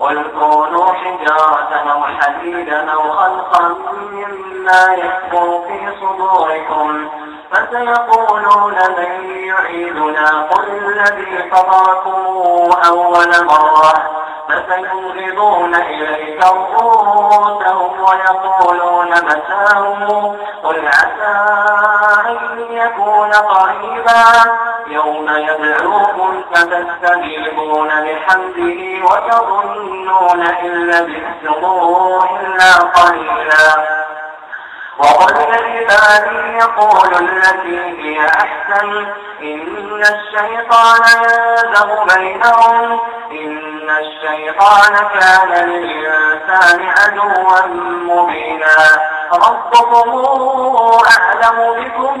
قل كونوا حجارة أو حديدا أو خلقا مما يكبر في صدوركم فسيقولون من يعيدنا؟ قل الذي فطركم أول مرة. فسينغضون إليك رؤوسهم ويقولون متاه قل عسى أن يكون قريبا. يوم يدعوكم فتستجيبون بحمده وتظنون إن لبثتم إلا قليلا. وقل لعبادي يقول التي هي أحسن إن الشيطان ينزغ بينهم إن الشيطان كان للإنسان عدوا مبينا. ربكم أعلم بكم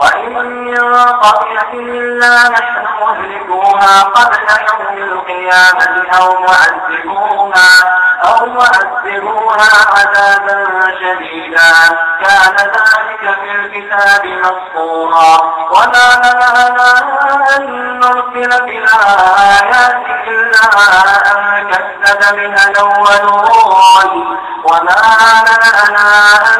وإن من قرية إلا نحن مهلكوها قبل يوم القيامة أو معذبوها أو معذبوها عذابا شديدا كان ذلك في الكتاب مسطورا وما لنا أن نرسل بالآيات إلا أن كذب بها الأولون وما لنا أن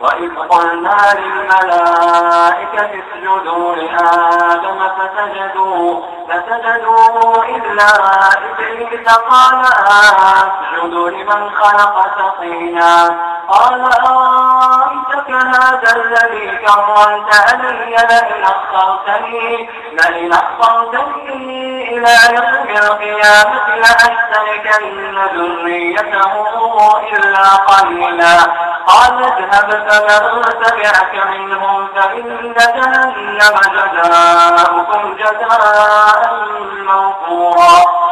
وإذ قلنا للملائكة اسجدوا لآدم فسجدوا فسجدوا إلا إبليس. قال أسجد لمن خلق طينا قال أرأيتك هذا الذي كرمت؟ علي لئن أخرتني؟ لئن أخرتني إلى يوم القيامة لأحتركن ذريته إلا قليلا. قال اذهب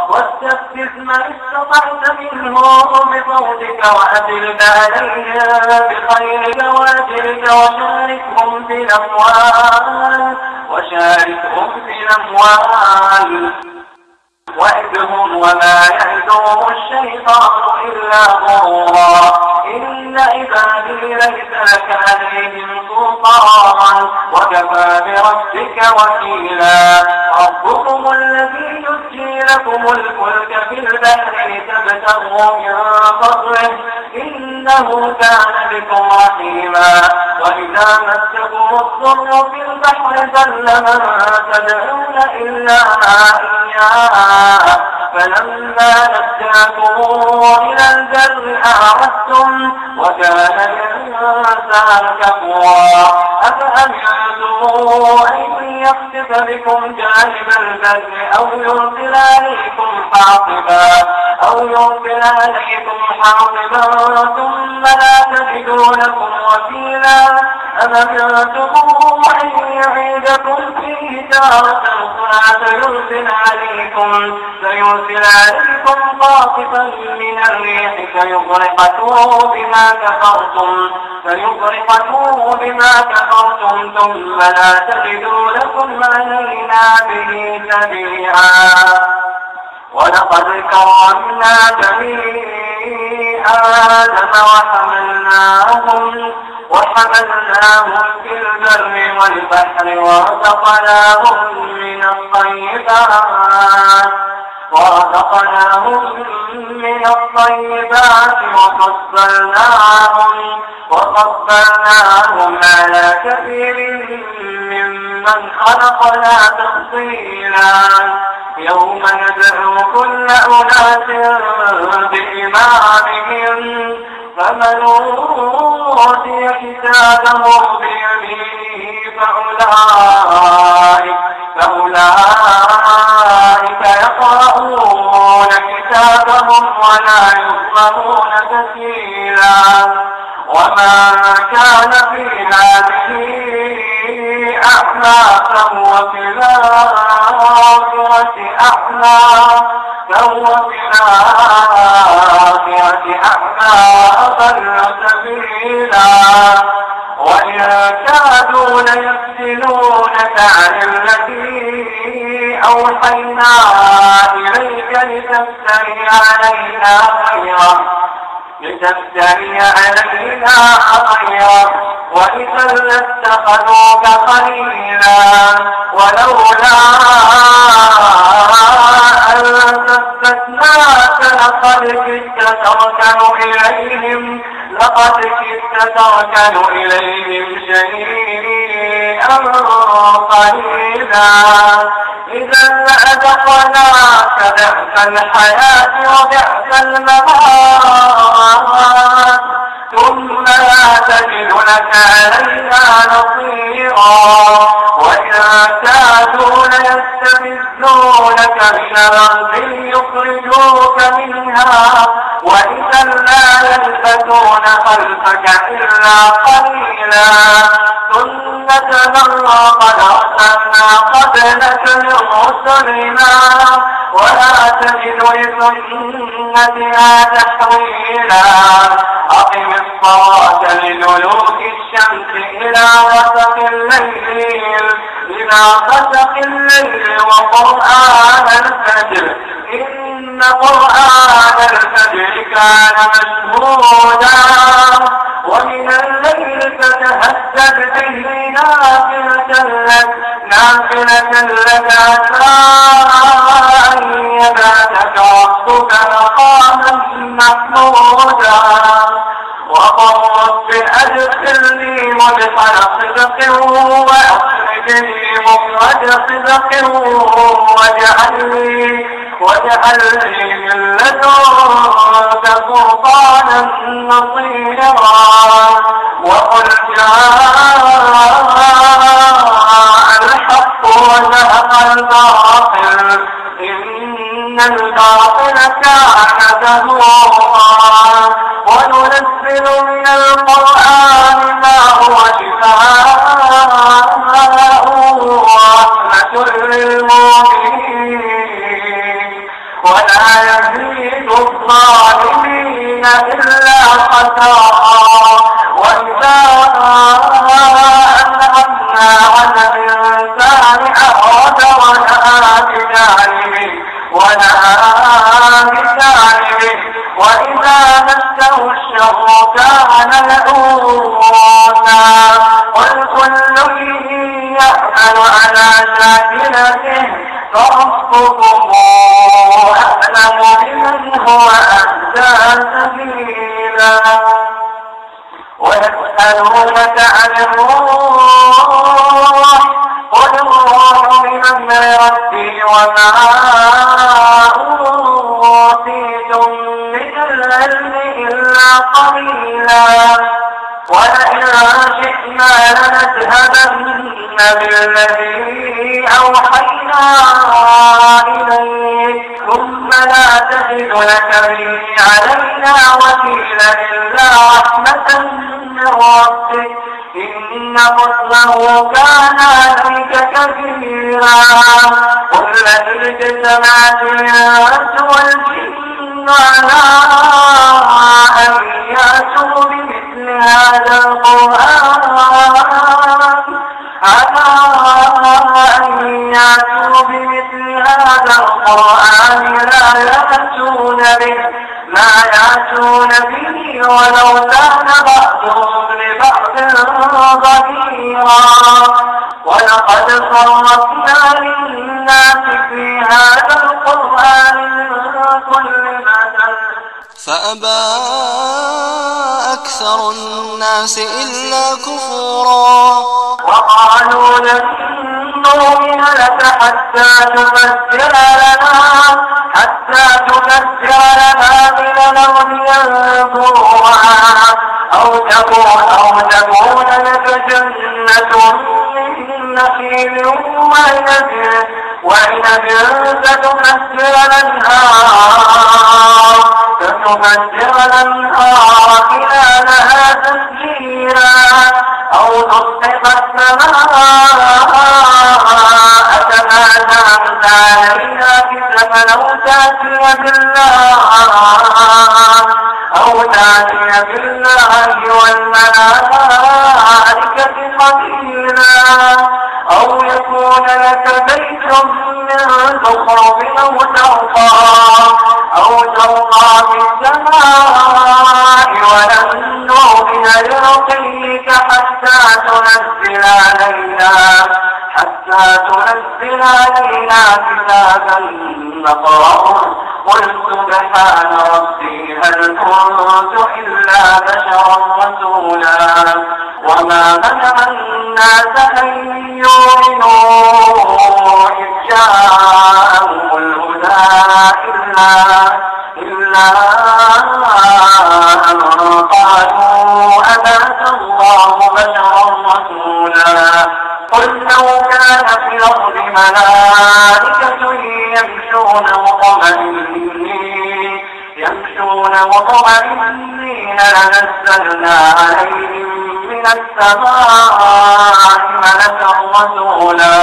واستفزز من استطعت منهم بصوتك وأذل عليهم بخيرك وأجرك وشاركهم في الأموال وشاركهم في الأموال وعدهم وما يعدهم الشيطان إلا غرورا إن عبادي ليس لك عليهم سلطان وكفى بربك وكيلا ربكم الذي يسجي لكم الفلك في البحر لتبتغوا من فضله إنه كان بكم رحيما وإذا مسكم الضر في البحر ظل من تدعون إلا إياه فلما نجاكم إلى البر أعرضتم وكان الإنسان كفورا. أفأمنتم أن يخسف بكم جانب البر أو يرسل عليكم حاطبا أو يرسل عليكم حاطبا ثم لا تجدوا لكم وكيلا. أمنتم أن يعيدكم فيه تارة أخرى فيرسل عليكم فيرسل عليكم طاقفا من الريح فيغرقكم بما كفرتم فيغرقكم بما كفرتم ثم لا تجدوا لكم علينا به سبيعا ولقد كرمنا بني آدم وحملناهم وحملناهم في البر والبحر ورزقناهم من الطيبات ورزقناهم من الطيبات وفضلناهم وفضلناهم على كثير ممن خلقنا تفصيلا يوم ندعو كل أناس بإمامهم فمن أوتي كتابه بيمينه فأولئك فأولئك يقرؤون كتابهم ولا يظلمون كثيرا وما كان في هذه أعمى فهو في الآخرة أعمى فهو في الآخرة وإن كادوا ليفتنونك عن الذي أوحينا إليك لتفتري علينا خيرا لتفتري علينا خيرا وإذا لاتخذوك خليلا ولولا لقد كدت تركن إليهم لقد كدت تركن إليهم شيئا قليلا إذا لأذقناك ضعف الحياة وضعف الممات ثم لا تجد لك علينا نصيرا. وإذا كادوا من الأرض يخرجوك منها وإذا لا يلبثون خلفك إلا قليلا. سنة من قد أرسلنا قبلك من رسلنا ولا تجد لسنتنا تحويلا. أقم الصلاة لدلوك الشمس إلى غسق الليل. إلى غسق الليل وقرآن الفجر إن قرآن الفجر كان مشهودا. ومن الليل فتهجد به نافلة لك نافلة لك ربك مقاما محمودا وقل رب أدخلني مدخل صدق وأخرجني مخرج صدق واجعل لي واجعل لي من لدنك سلطانا نصيرا. وقل جاء الحق وزهق الباطل. الباطل كان زهوقا وننزل من القرآن ما هو شفاء ورحمة للمؤمنين ولا يزيد الظالمين إلا خسارا وإذا أنعمنا على الإنسان أراد ونأى بجانبه ونأى وإذا مسه الشر كان قل كل يعمل على أعلم بمن هو أهدى سبيلا ويسألونك عن الروح قل الروح من أمر ربي وما من العلم إلا قليلا. ولئن شئنا لنذهبن بالذي أوحينا إليك. ثم لا تجد لك به علينا وكيلا إلا رحمة من ربك. إن قتله كان عليك كثيرا قل لئن اجتمعت الإنس على أن يأتوا بمثل هذا القرآن. على أن يأتوا بمثل هذا القرآن. لا يأتون به ما يأتون به ولو كان بعضهم لبعض ظهيرا. ولقد صرفنا للناس في هذا القرآن فأبى أكثر الناس إلا كفورا. وقالوا لن لك حتى تفسر لنا حتى تفسر لنا من الأرض ينظرها أو تكون أو تكون لك جنة من نخيل وعنب وعنب فتفسر الأنهار فتفسر الأنهار خلالها تسجيلا أو تصدق السماء كما زعمت علينا كسفا أو تأتي بالله أو تأتي بالله والملائكة قبيلا أو يكون لك زخرف أو ترقى أو ترقى في السماء ولن نؤمن لرقيك حتى تنزل علينا. حتى تنزل علينا كتابا نقرأه. قل سبحان ربي هل كنت إلا بشرا رسولا؟ وما منع الناس أن يؤمنوا جاءهم الهدى إلا إلا أن قالوا أبعث الله بشرا رسولا. قل لو كان في الأرض ملائكة يمشون مطمئنين. يمشون مطمئنين لنزلنا عليهم من السماء ملكا رسولا.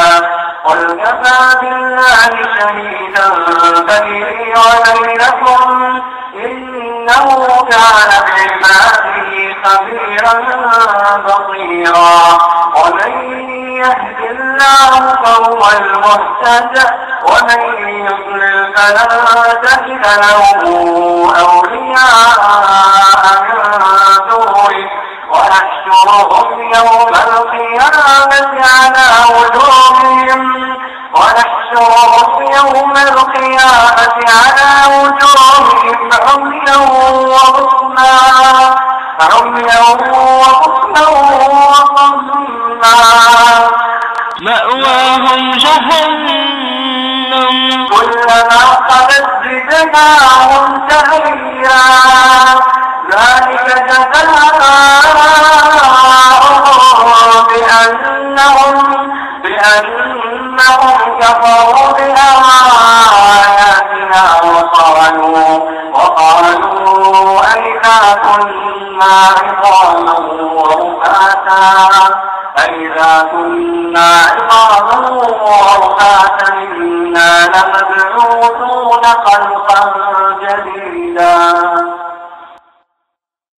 قل كفى بالله شهيدا بيني وبينكم إنه كان بعباده خبيرا بصيرا ومن يهد الله فهو المهتد ومن يضلل فلن تجد له أولياء من دونه ونحشرهم يوم القيامة على وجوههم. ونحشرهم يوم القيامة على وجوههم عميا وبصما عميا وبصما وصما مأواهم جهنم. كلما خلت زدناهم سعيا ذلك جزاؤهم بأنهم بأنهم كفروا بآياتنا وقالوا وقالوا أئذا كنا عظاما ورفاتا إنا لمبعوثون خلقا جديدا.